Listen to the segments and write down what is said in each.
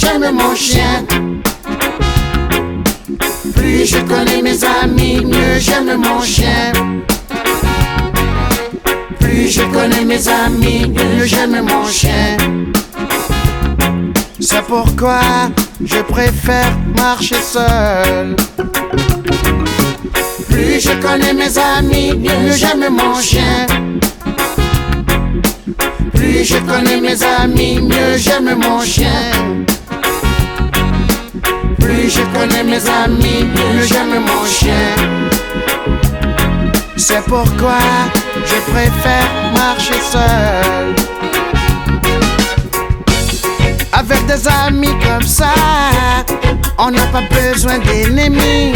j'aime mon chien. Plus je connais mes amis, mieux j'aime mon chien. Plus je connais mes amis, mieux j'aime mon chien. C'est pourquoi je préfère marcher seul. Plus je connais mes amis, mieux j'aime mon chien. Plus je connais mes amis, mieux j'aime mon chien. Plus je connais mes amis, mieux j'aime mon chien. C'est pourquoi je préfère marcher seul. Avec des amis comme ça, on n'a pas besoin d'ennemis.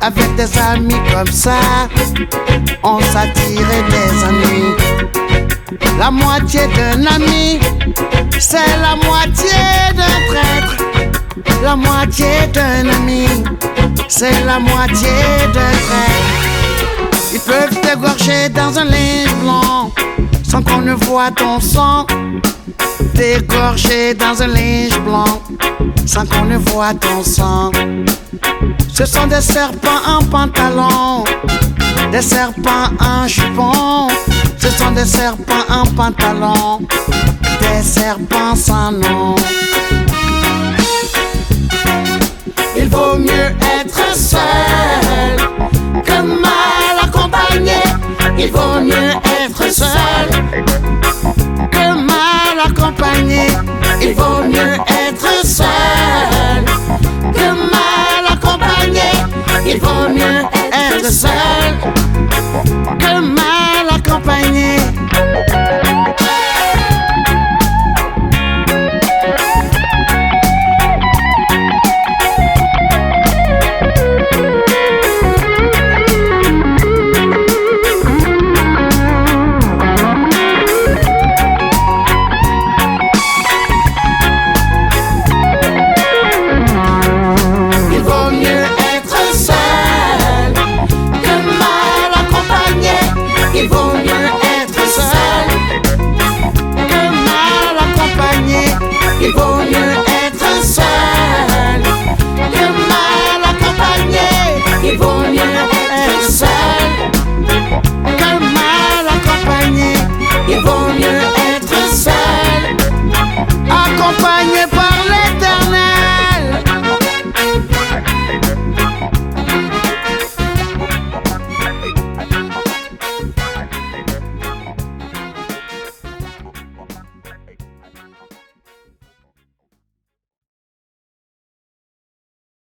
Avec des amis comme ça, on s'attire des ennuis. La moitié d'un ami, c'est la moitié. La moitié d'un ami, c'est la moitié d'un traître. Ils peuvent t'égorger dans un linge blanc sans qu'on ne voit ton sang. T'égorger dans un linge blanc sans qu'on ne voit ton sang. Ce sont des serpents en pantalon, des serpents en jupon. Ce sont des serpents en pantalon, des serpents sans nom. Il vaut mieux être seul que mal accompagné. Il vaut mieux être seul